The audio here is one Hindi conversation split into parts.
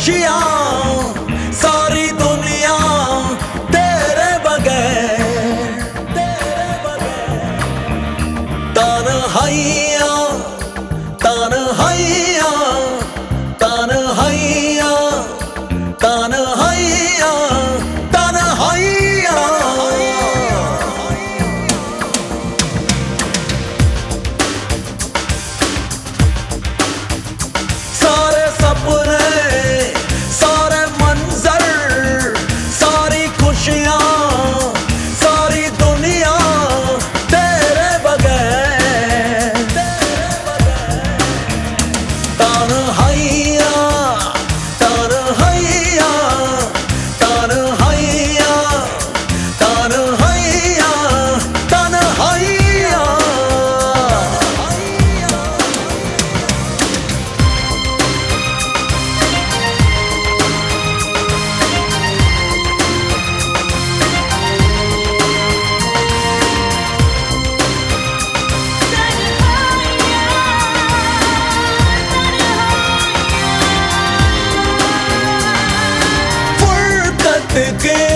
खुशियाँ सारी दुनिया तेरे बगैर तेरे बगैर। तन हैया तन हैया thinking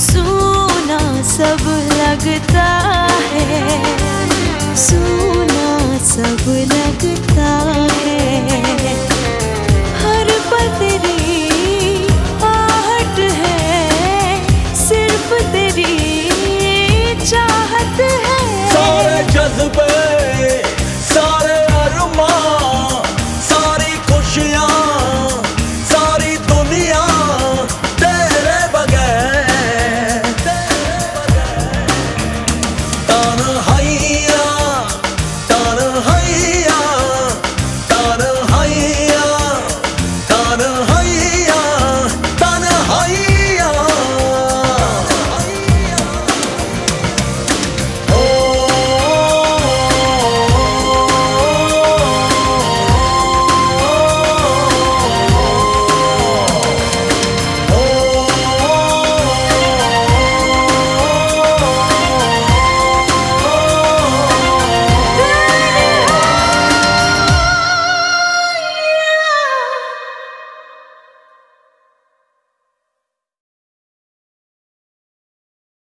सोना सब लगता है। सोना सब लगता है। हर पतरी आहट है। सिर्फ़ तेरी चाहत है। सारे जज्बे